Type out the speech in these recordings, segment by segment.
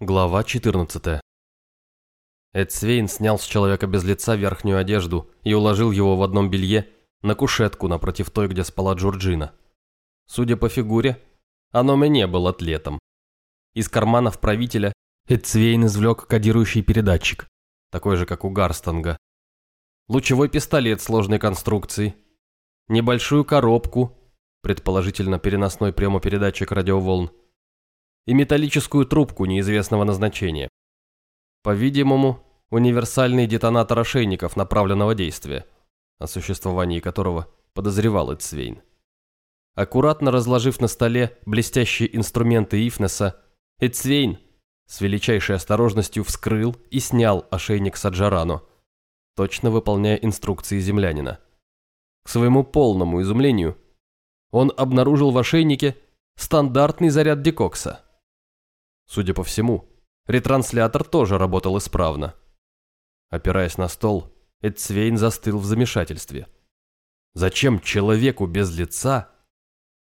Глава 14. Эд Свейн снял с человека без лица верхнюю одежду и уложил его в одном белье на кушетку напротив той, где спала Джорджина. Судя по фигуре, Аноме не был атлетом. Из карманов правителя Эд Свейн извлек кодирующий передатчик, такой же, как у Гарстанга. Лучевой пистолет сложной конструкции, небольшую коробку, предположительно переносной прямопередатчик радиоволн, и металлическую трубку неизвестного назначения. По-видимому, универсальный детонатор ошейников направленного действия, о существовании которого подозревал Эдсвейн. Аккуратно разложив на столе блестящие инструменты Ифнеса, Эдсвейн с величайшей осторожностью вскрыл и снял ошейник Саджарано, точно выполняя инструкции землянина. К своему полному изумлению, он обнаружил в ошейнике стандартный заряд декокса. Судя по всему, ретранслятор тоже работал исправно. Опираясь на стол, Эдсвейн застыл в замешательстве. Зачем человеку без лица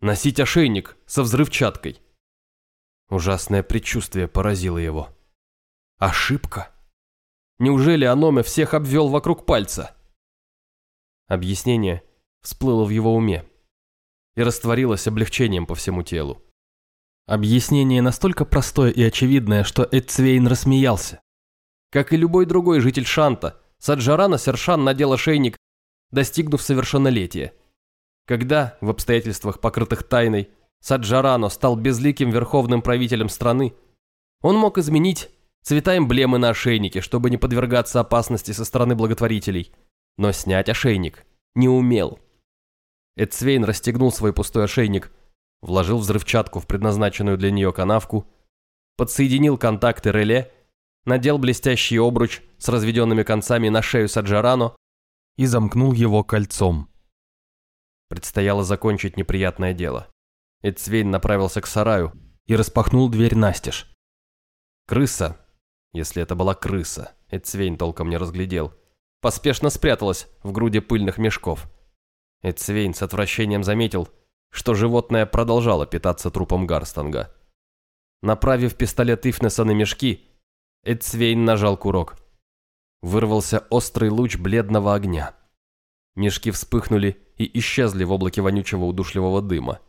носить ошейник со взрывчаткой? Ужасное предчувствие поразило его. Ошибка? Неужели Аноме всех обвел вокруг пальца? Объяснение всплыло в его уме и растворилось облегчением по всему телу. Объяснение настолько простое и очевидное, что Эдцвейн рассмеялся. Как и любой другой житель Шанта, Саджарана Сершан надел ошейник, достигнув совершеннолетия. Когда, в обстоятельствах покрытых тайной, Саджарано стал безликим верховным правителем страны, он мог изменить цвета эмблемы на ошейнике, чтобы не подвергаться опасности со стороны благотворителей, но снять ошейник не умел. Эдцвейн расстегнул свой пустой ошейник – вложил взрывчатку в предназначенную для нее канавку, подсоединил контакты реле, надел блестящий обруч с разведенными концами на шею Саджарано и замкнул его кольцом. Предстояло закончить неприятное дело. Эдсвейн направился к сараю и распахнул дверь настежь. Крыса, если это была крыса, Эдсвейн толком не разглядел, поспешно спряталась в груди пыльных мешков. Эдсвейн с отвращением заметил, что животное продолжало питаться трупом Гарстанга. Направив пистолет Ифнеса на мешки, Эдсвейн нажал курок. Вырвался острый луч бледного огня. Мешки вспыхнули и исчезли в облаке вонючего удушливого дыма.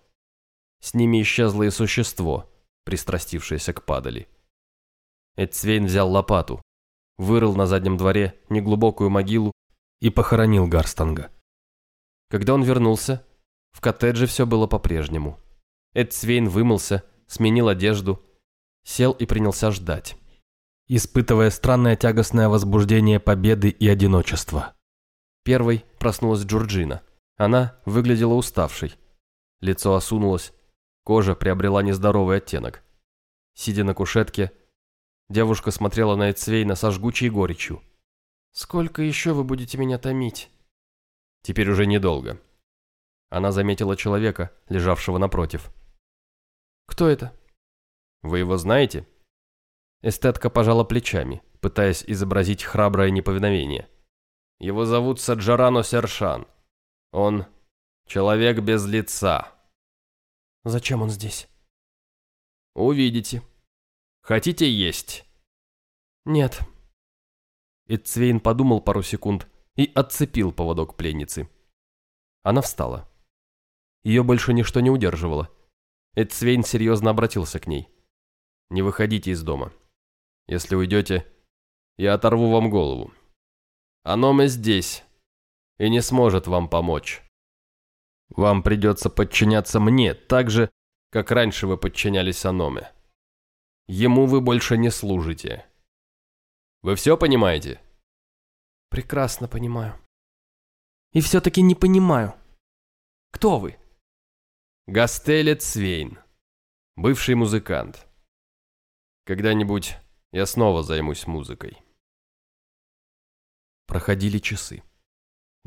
С ними исчезло и существо, пристрастившееся к падали. Эдсвейн взял лопату, вырыл на заднем дворе неглубокую могилу и похоронил Гарстанга. Когда он вернулся, в коттедже все было по-прежнему. Эд Свейн вымылся, сменил одежду, сел и принялся ждать, испытывая странное тягостное возбуждение победы и одиночества. Первой проснулась Джорджина. Она выглядела уставшей. Лицо осунулось, кожа приобрела нездоровый оттенок. Сидя на кушетке, девушка смотрела на Эдсвейна со жгучей горечью. «Сколько еще вы будете меня томить?» «Теперь уже недолго. Она заметила человека, лежавшего напротив. «Кто это?» «Вы его знаете?» Эстетка пожала плечами, пытаясь изобразить храброе неповиновение. «Его зовут Саджарано Сершан. Он человек без лица». «Зачем он здесь?» «Увидите. Хотите есть?» «Нет». Ицвейн подумал пару секунд и отцепил поводок пленницы. Она встала. Ее больше ничто не удерживало. Эдсвейн серьезно обратился к ней. «Не выходите из дома. Если уйдете, я оторву вам голову. Аноме здесь и не сможет вам помочь. Вам придется подчиняться мне так же, как раньше вы подчинялись Аноме. Ему вы больше не служите. Вы все понимаете?» «Прекрасно понимаю. И все-таки не понимаю. Кто вы?» Гастелет Свейн. Бывший музыкант. Когда-нибудь я снова займусь музыкой. Проходили часы.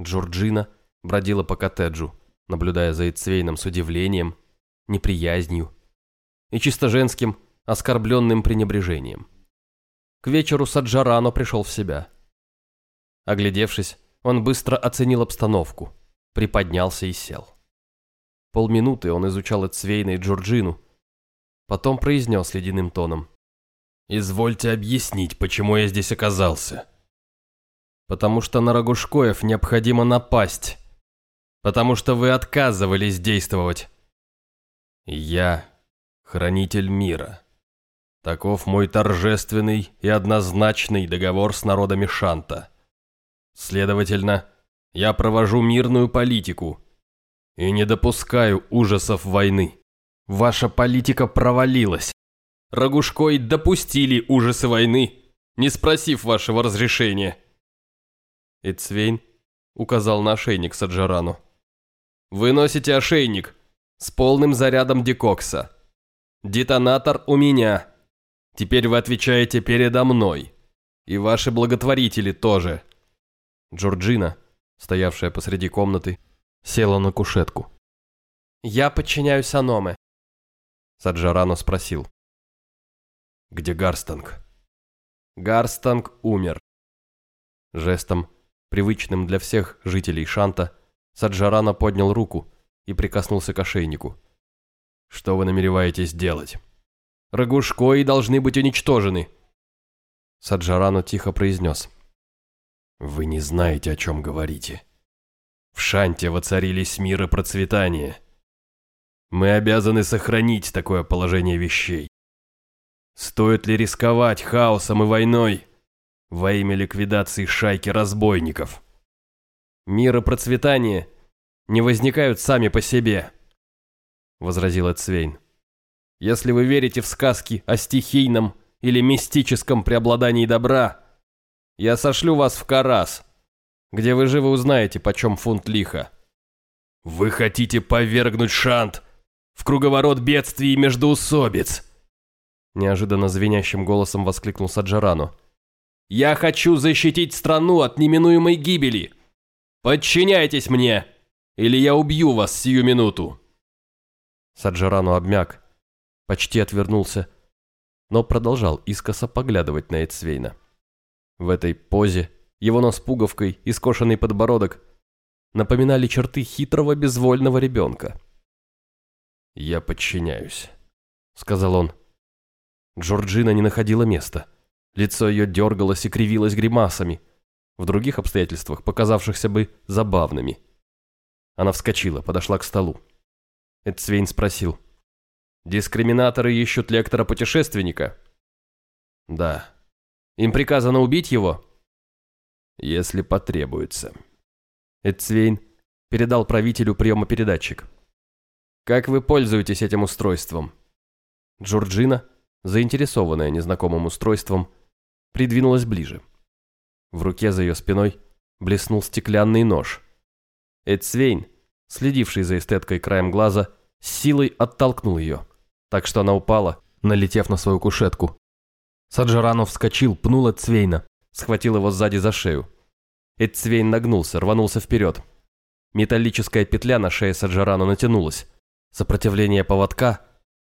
Джорджина бродила по коттеджу, наблюдая за Эцвейном с удивлением, неприязнью и чисто женским, оскорбленным пренебрежением. К вечеру Саджарано пришел в себя. Оглядевшись, он быстро оценил обстановку, приподнялся и сел. Полминуты он изучал Эцвейна и Джорджину. Потом произнес ледяным тоном. Извольте объяснить, почему я здесь оказался. Потому что на Рогушкоев необходимо напасть. Потому что вы отказывались действовать. Я хранитель мира. Таков мой торжественный и однозначный договор с народами Шанта. Следовательно, я провожу мирную политику и не допускаю ужасов войны. Ваша политика провалилась. Рогушкой допустили ужасы войны, не спросив вашего разрешения. Эцвейн указал на ошейник Саджарану. Вы носите ошейник с полным зарядом декокса. Детонатор у меня. Теперь вы отвечаете передо мной. И ваши благотворители тоже. Джорджина, стоявшая посреди комнаты, села на кушетку. «Я подчиняюсь Аноме», — Саджарано спросил. «Где Гарстанг?» «Гарстанг умер». Жестом, привычным для всех жителей Шанта, Саджарано поднял руку и прикоснулся к ошейнику. «Что вы намереваетесь делать?» Рогушкои должны быть уничтожены. Саджарану тихо произнес. Вы не знаете, о чем говорите. В Шанте воцарились мир и процветание. Мы обязаны сохранить такое положение вещей. Стоит ли рисковать хаосом и войной во имя ликвидации шайки разбойников? Мир и процветание не возникают сами по себе, возразил Эцвейн. Если вы верите в сказки о стихийном или мистическом преобладании добра, я сошлю вас в Карас, где вы живо узнаете, почем фунт лиха. Вы хотите повергнуть Шант в круговорот бедствий и междоусобиц? Неожиданно звенящим голосом воскликнул Саджарану. «Я хочу защитить страну от неминуемой гибели! Подчиняйтесь мне, или я убью вас сию минуту!» Саджарану обмяк, почти отвернулся, но продолжал искоса поглядывать на Эцвейна. В этой позе его нос пуговкой и скошенный подбородок напоминали черты хитрого безвольного ребенка. «Я подчиняюсь», — сказал он. Джорджина не находила места. Лицо ее дергалось и кривилось гримасами, в других обстоятельствах показавшихся бы забавными. Она вскочила, подошла к столу. Эдсвейн спросил. Дискриминаторы ищут лектора-путешественника? Да. Им приказано убить его? Если потребуется. Эдцвейн передал правителю приемопередатчик. Как вы пользуетесь этим устройством? Джорджина, заинтересованная незнакомым устройством, придвинулась ближе. В руке за ее спиной блеснул стеклянный нож. Эдсвейн, следивший за эстеткой краем глаза, силой оттолкнул ее так что она упала, налетев на свою кушетку. Саджаранов вскочил, пнул Эцвейна, схватил его сзади за шею. Эцвейн нагнулся, рванулся вперед. Металлическая петля на шее Саджарану натянулась. Сопротивление поводка,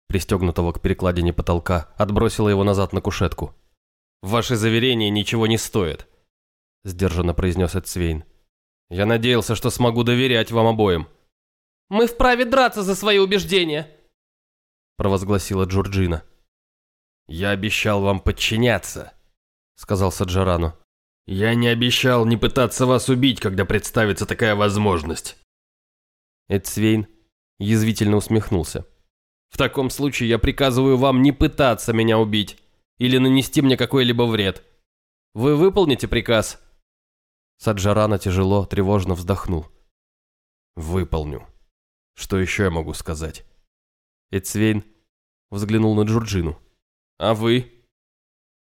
пристегнутого к перекладине потолка, отбросило его назад на кушетку. «Ваши заверения ничего не стоят», – сдержанно произнес Эцвейн. «Я надеялся, что смогу доверять вам обоим». «Мы вправе драться за свои убеждения», провозгласила Джорджина. «Я обещал вам подчиняться», — сказал Саджарану. «Я не обещал не пытаться вас убить, когда представится такая возможность». Эдсвейн язвительно усмехнулся. «В таком случае я приказываю вам не пытаться меня убить или нанести мне какой-либо вред. Вы выполните приказ?» Саджарана тяжело, тревожно вздохнул. «Выполню. Что еще я могу сказать?» Эцвейн взглянул на Джорджину. «А вы?»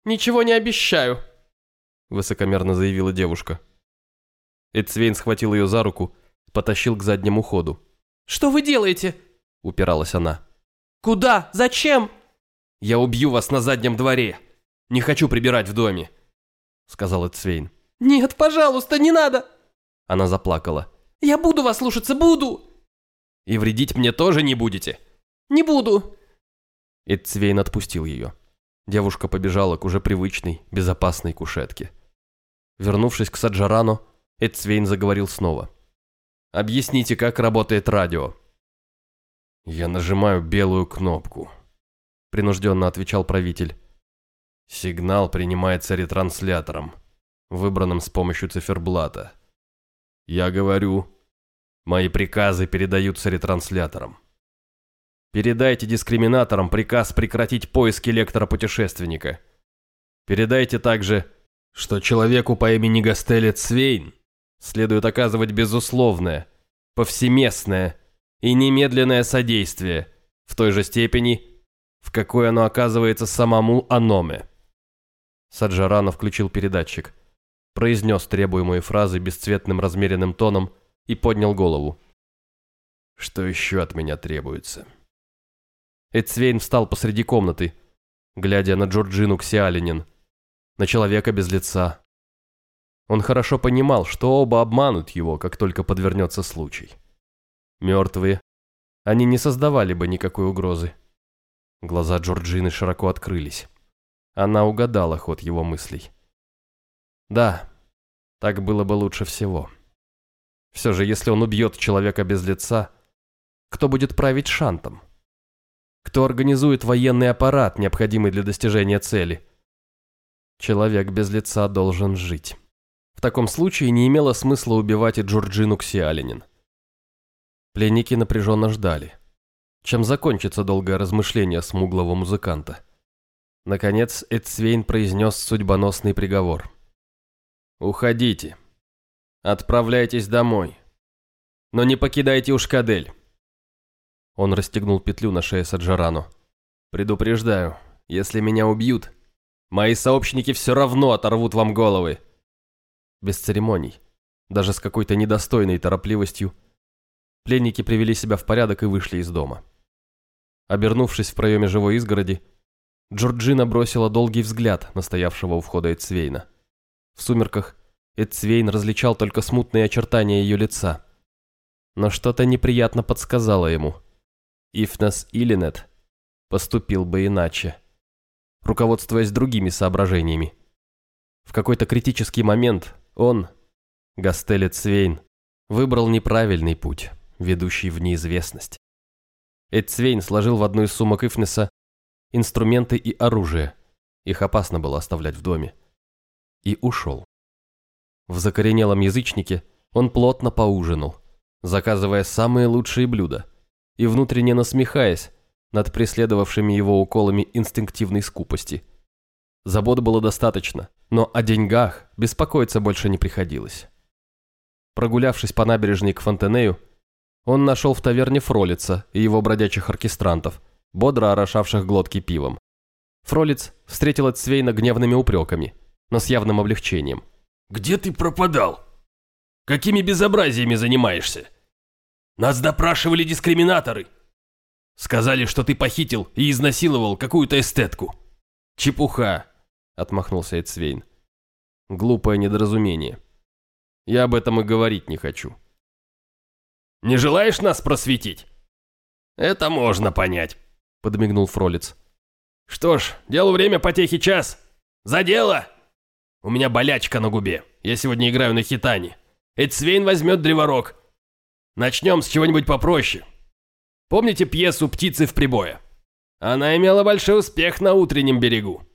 «Ничего не обещаю», – высокомерно заявила девушка. Эцвейн схватил ее за руку, потащил к заднему ходу. «Что вы делаете?» – упиралась она. «Куда? Зачем?» «Я убью вас на заднем дворе. Не хочу прибирать в доме», – сказал Эцвейн. «Нет, пожалуйста, не надо!» Она заплакала. «Я буду вас слушаться, буду!» «И вредить мне тоже не будете?» Не буду!» Эдцвейн отпустил ее. Девушка побежала к уже привычной, безопасной кушетке. Вернувшись к Саджарану, Эдцвейн заговорил снова. «Объясните, как работает радио?» «Я нажимаю белую кнопку», — принужденно отвечал правитель. Сигнал принимается ретранслятором, выбранным с помощью циферблата. Я говорю, мои приказы передаются ретрансляторам. Передайте дискриминаторам приказ прекратить поиски лектора-путешественника. Передайте также, что человеку по имени Гастелет Свейн следует оказывать безусловное, повсеместное и немедленное содействие в той же степени, в какой оно оказывается самому Аноме. Саджарана включил передатчик, произнес требуемые фразы бесцветным размеренным тоном и поднял голову. Что еще от меня требуется? Эцвейн встал посреди комнаты, глядя на Джорджину Ксиалинин, на человека без лица. Он хорошо понимал, что оба обманут его, как только подвернется случай. Мертвые, они не создавали бы никакой угрозы. Глаза Джорджины широко открылись. Она угадала ход его мыслей. Да, так было бы лучше всего. Все же, если он убьет человека без лица, кто будет править шантом? Кто организует военный аппарат, необходимый для достижения цели? Человек без лица должен жить. В таком случае не имело смысла убивать и Джорджину Ксиалинин. Пленники напряженно ждали. Чем закончится долгое размышление смуглого музыканта? Наконец, Эдсвейн произнес судьбоносный приговор. «Уходите. Отправляйтесь домой. Но не покидайте Ушкадель». Он расстегнул петлю на шее Саджарану. «Предупреждаю, если меня убьют, мои сообщники все равно оторвут вам головы». Без церемоний, даже с какой-то недостойной торопливостью, пленники привели себя в порядок и вышли из дома. Обернувшись в проеме живой изгороди, Джорджина бросила долгий взгляд на стоявшего у входа Эцвейна. В сумерках Эцвейн различал только смутные очертания ее лица. Но что-то неприятно подсказало ему. Ифнас Илинет поступил бы иначе, руководствуясь другими соображениями. В какой-то критический момент он, Гастель Эцвейн, выбрал неправильный путь, ведущий в неизвестность. Эцвейн сложил в одну из сумок Ифнеса инструменты и оружие. Их опасно было оставлять в доме. И ушел. В закоренелом язычнике он плотно поужинал, заказывая самые лучшие блюда и внутренне насмехаясь над преследовавшими его уколами инстинктивной скупости. Забот было достаточно, но о деньгах беспокоиться больше не приходилось. Прогулявшись по набережной к Фонтенею, он нашел в таверне Фролица и его бродячих оркестрантов – бодро орошавших глотки пивом. Фролиц встретил Эцвейна гневными упреками, но с явным облегчением. «Где ты пропадал? Какими безобразиями занимаешься? Нас допрашивали дискриминаторы. Сказали, что ты похитил и изнасиловал какую-то эстетку». «Чепуха», — отмахнулся Эцвейн. «Глупое недоразумение. Я об этом и говорить не хочу». «Не желаешь нас просветить?» «Это можно понять подмигнул Фролиц. «Что ж, делу время, потехи час. За дело!» «У меня болячка на губе. Я сегодня играю на хитане. Эдсвейн возьмет древорог. Начнем с чего-нибудь попроще. Помните пьесу «Птицы в прибое»? Она имела большой успех на утреннем берегу.